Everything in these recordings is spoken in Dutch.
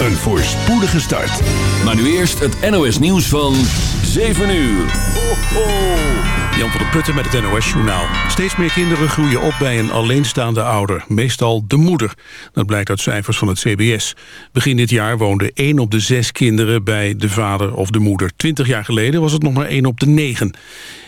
een voorspoedige start. Maar nu eerst het NOS nieuws van 7 uur. Ho, ho. Jan van der Putten met het NOS-journaal. Steeds meer kinderen groeien op bij een alleenstaande ouder. Meestal de moeder. Dat blijkt uit cijfers van het CBS. Begin dit jaar woonde 1 op de 6 kinderen bij de vader of de moeder. 20 jaar geleden was het nog maar 1 op de 9.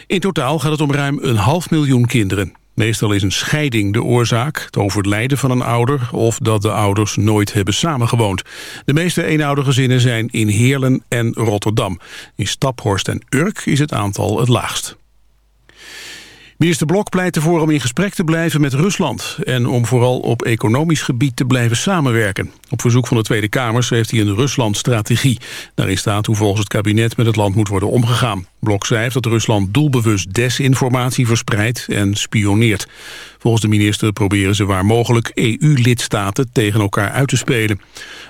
In totaal gaat het om ruim een half miljoen kinderen. Meestal is een scheiding de oorzaak, het overlijden van een ouder... of dat de ouders nooit hebben samengewoond. De meeste eenoudergezinnen zijn in Heerlen en Rotterdam. In Staphorst en Urk is het aantal het laagst. Minister Blok pleit ervoor om in gesprek te blijven met Rusland... en om vooral op economisch gebied te blijven samenwerken. Op verzoek van de Tweede Kamer heeft hij een Rusland-strategie. Daarin staat hoe volgens het kabinet met het land moet worden omgegaan. Blok schrijft dat Rusland doelbewust desinformatie verspreidt en spioneert. Volgens de minister proberen ze waar mogelijk EU-lidstaten tegen elkaar uit te spelen.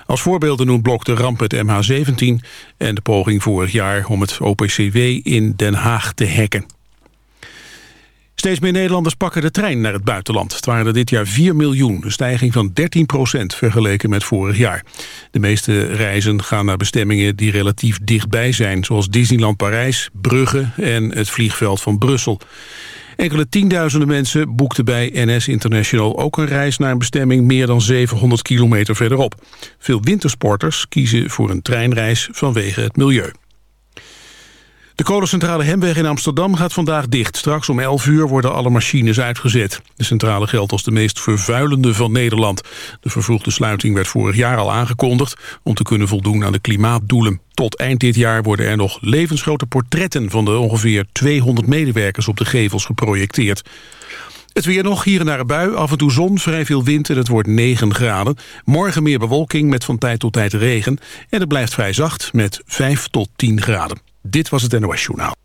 Als voorbeelden noemt Blok de ramp met MH17... en de poging vorig jaar om het OPCW in Den Haag te hacken. Steeds meer Nederlanders pakken de trein naar het buitenland. Het waren er dit jaar 4 miljoen, een stijging van 13 procent vergeleken met vorig jaar. De meeste reizen gaan naar bestemmingen die relatief dichtbij zijn... zoals Disneyland Parijs, Brugge en het vliegveld van Brussel. Enkele tienduizenden mensen boekten bij NS International ook een reis naar een bestemming meer dan 700 kilometer verderop. Veel wintersporters kiezen voor een treinreis vanwege het milieu. De kolencentrale Hemweg in Amsterdam gaat vandaag dicht. Straks om 11 uur worden alle machines uitgezet. De centrale geldt als de meest vervuilende van Nederland. De vervroegde sluiting werd vorig jaar al aangekondigd... om te kunnen voldoen aan de klimaatdoelen. Tot eind dit jaar worden er nog levensgrote portretten... van de ongeveer 200 medewerkers op de gevels geprojecteerd. Het weer nog, hier en daar een bui, af en toe zon, vrij veel wind en het wordt 9 graden. Morgen meer bewolking met van tijd tot tijd regen. En het blijft vrij zacht met 5 tot 10 graden. Dit was het NOS Journaal.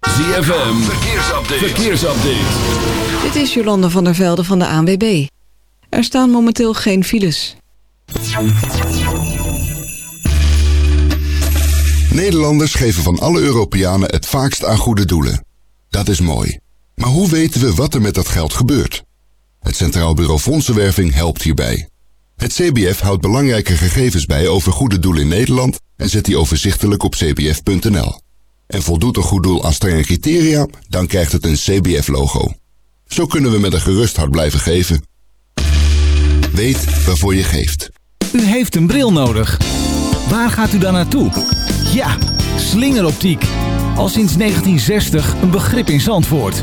ZFM, verkeersupdate. verkeersupdate. Dit is Jolande van der Velde van de ANWB. Er staan momenteel geen files. Nederlanders geven van alle Europeanen het vaakst aan goede doelen. Dat is mooi. Maar hoe weten we wat er met dat geld gebeurt? Het Centraal Bureau Fondsenwerving helpt hierbij. Het CBF houdt belangrijke gegevens bij over goede doelen in Nederland en zet die overzichtelijk op cbf.nl. En voldoet een goed doel aan strenge criteria, dan krijgt het een CBF-logo. Zo kunnen we met een gerust hart blijven geven. Weet waarvoor je geeft. U heeft een bril nodig. Waar gaat u dan naartoe? Ja, slingeroptiek. Al sinds 1960 een begrip in Zandvoort.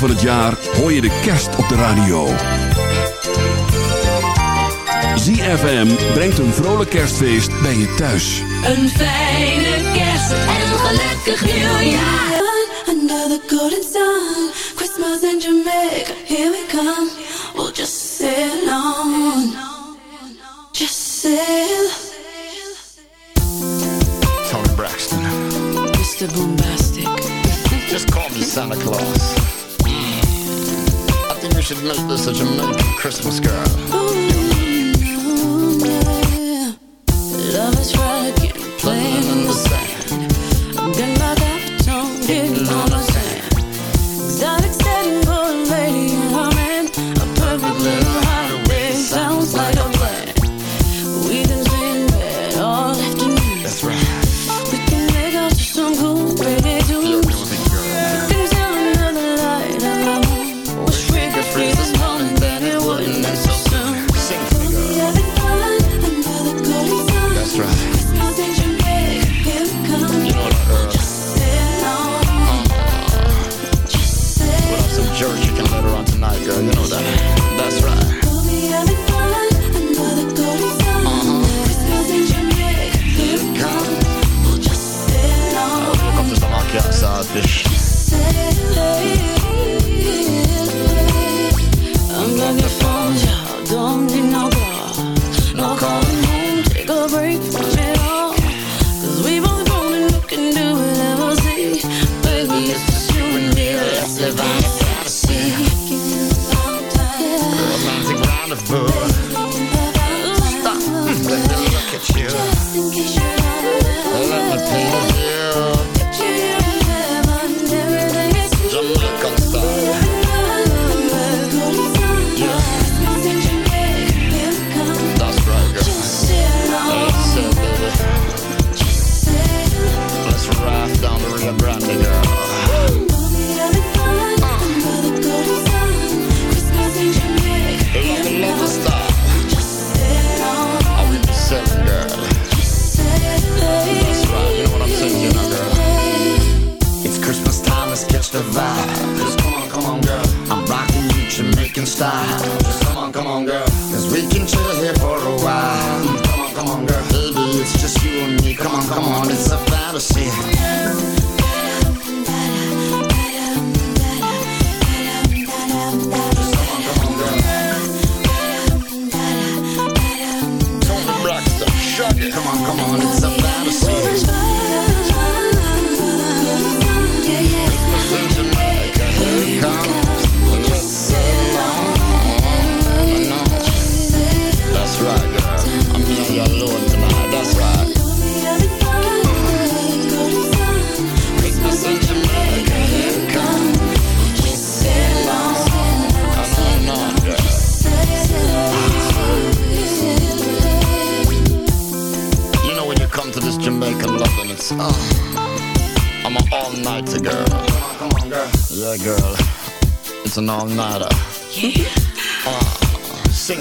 weken van het jaar hoor je de kerst op de radio. ZFM brengt een vrolijk kerstfeest bij je thuis. Een fijne kerst en een gelukkig nieuwjaar. Another golden sun, Christmas in Jamaica, here we come. make this such a mental Christmas girl.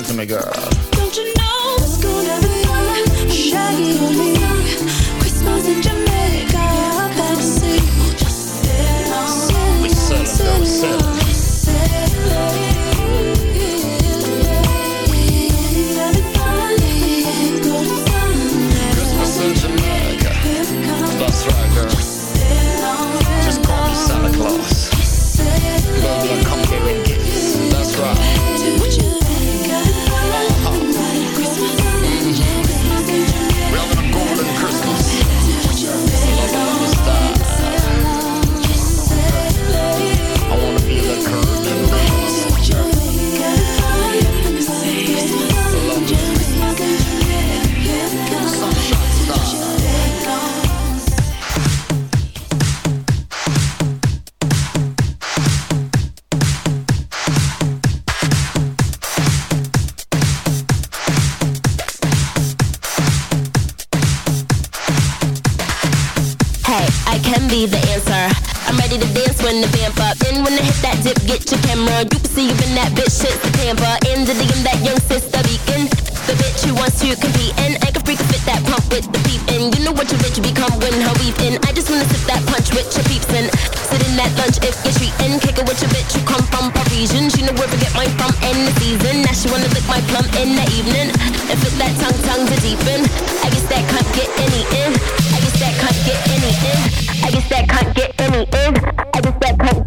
to me, girl. I just wanna sip that punch with your peeps and sit in that lunch if you're treating. Kick it with your bitch, you come from Parisian. She know where to get mine from in the season. Now she wanna lick my plum in the evening and it's that tongue tongue to deepen. I guess that can't get any in. I guess that can't get any in. I guess that can't get any in. I guess that can't.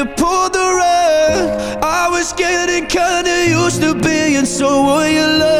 you pulled the rug. I was getting kinda used to being someone you love.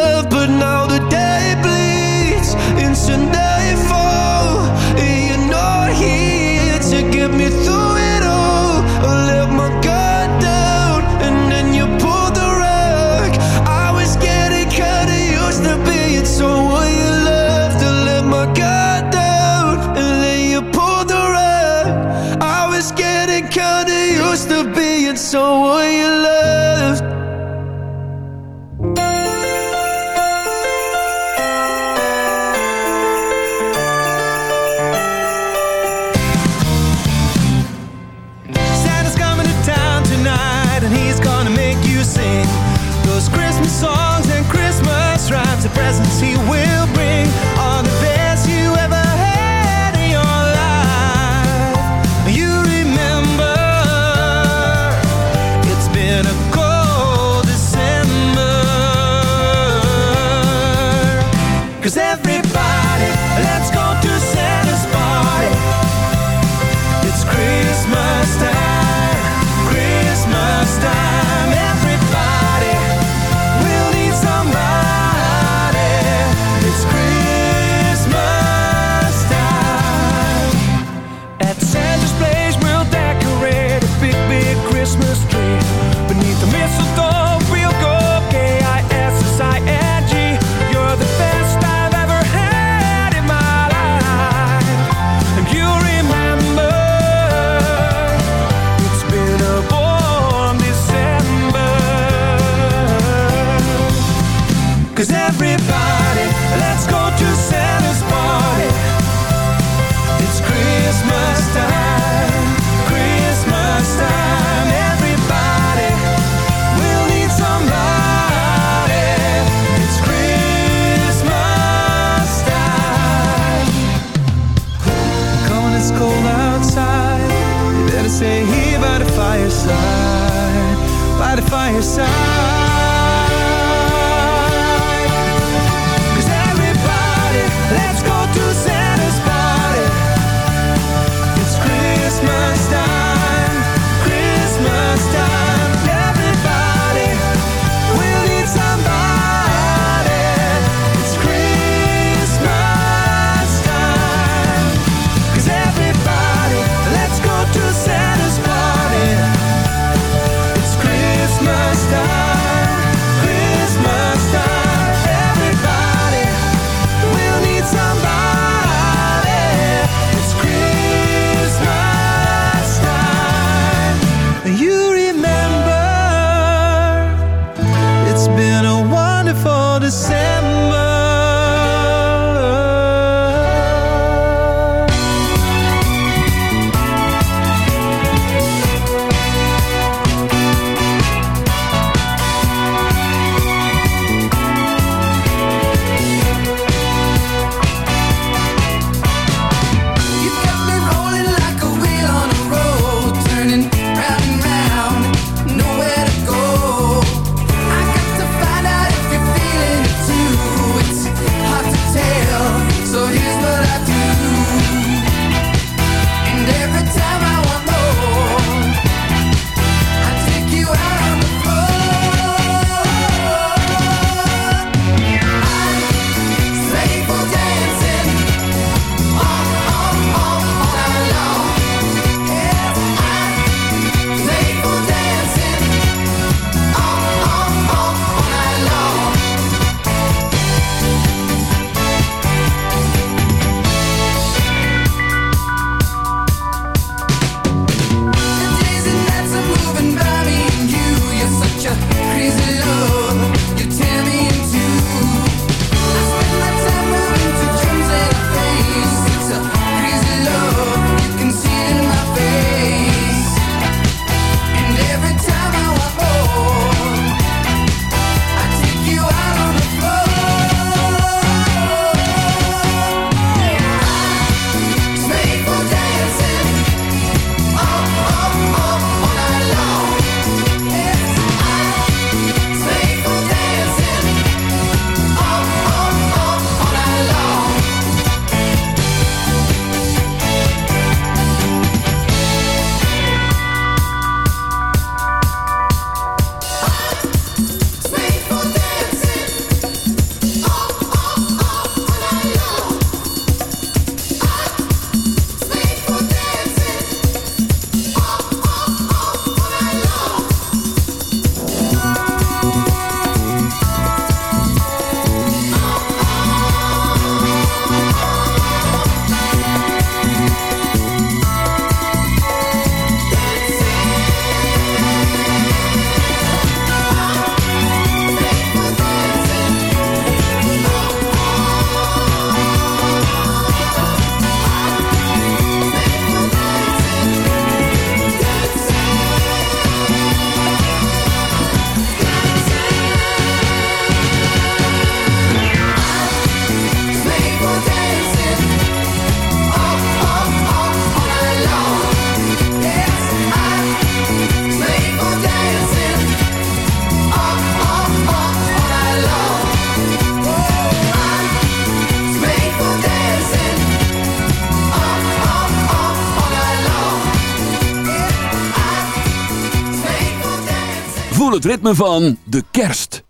het ritme van de kerst.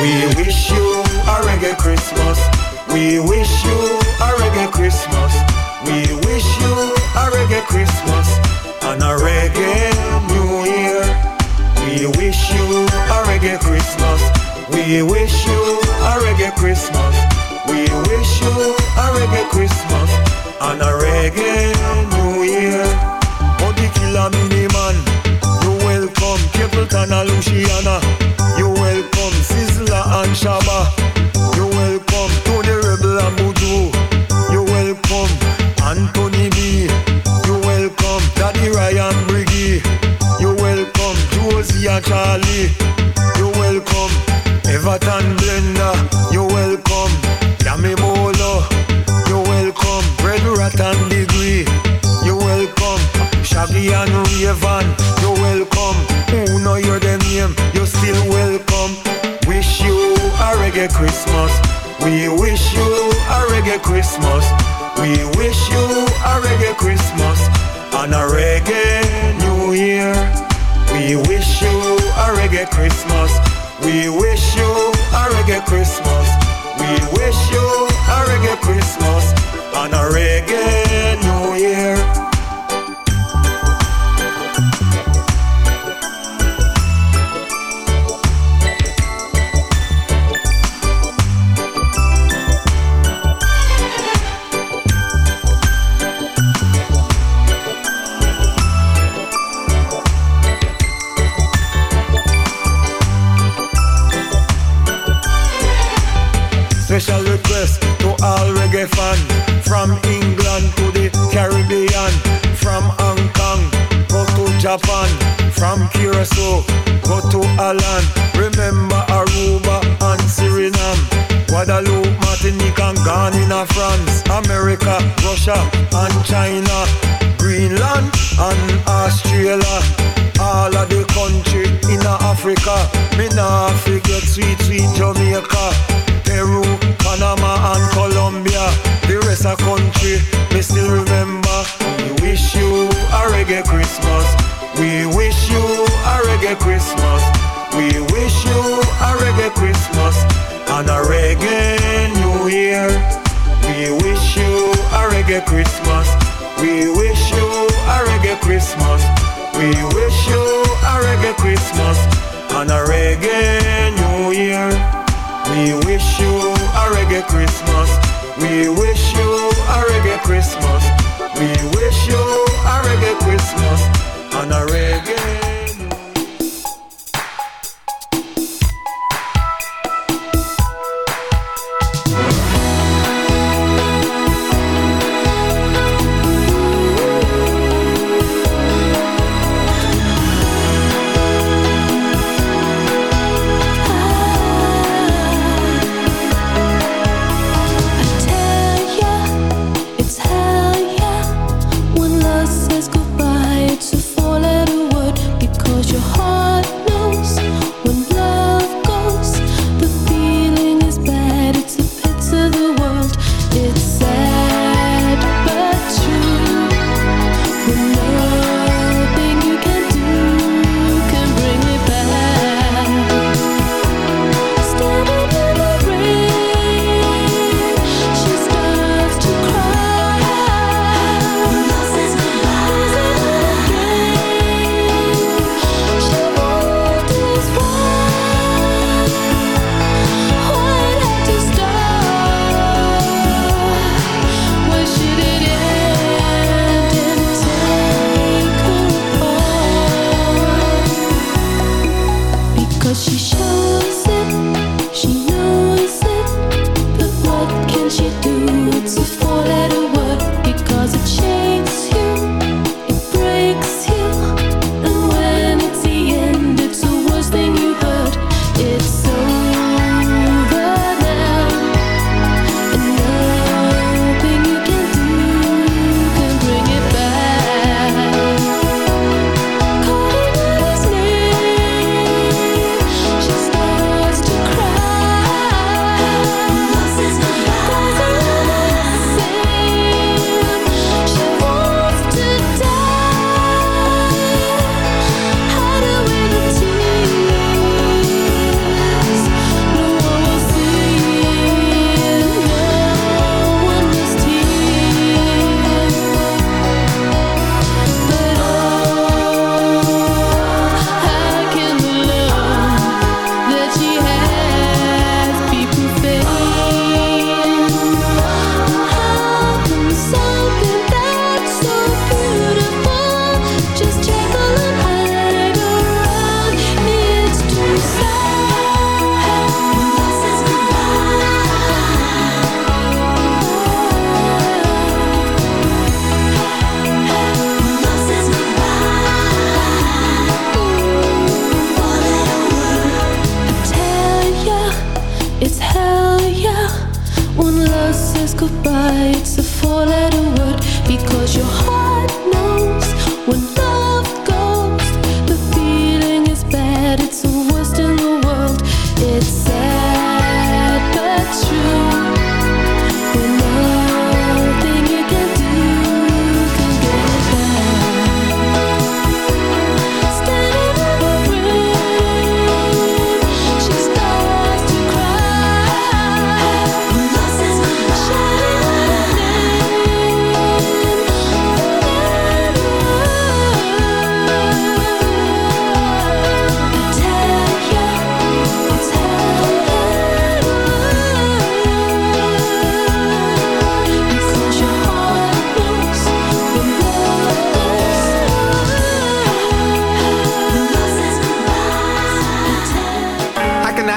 We wish you a reggae Christmas. We wish you a reggae Christmas. We wish you a reggae Christmas and a reggae New Year. We wish you a reggae Christmas. We wish you a reggae Christmas. We wish you a reggae Christmas. and a reggae new year. Oh, the killer mini man, you welcome Capleton and Luciana. You welcome Sizzler and Shaba. You welcome Tony Rebel and Buju. You welcome Anthony B. You welcome Daddy Ryan Briggy. You welcome Josie and Charlie. party and rave. You're welcome. Who know your name? You're still welcome. Wish you a reggae Christmas. We wish you a reggae Christmas. We wish you a reggae Christmas and a reggae New Year. We wish you a reggae Christmas. We wish you a reggae Christmas. We wish you a reggae Christmas and a reggae New Year.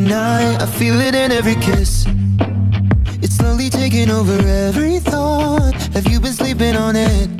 tonight. I feel it in every kiss. It's slowly taking over every thought. Have you been sleeping on it?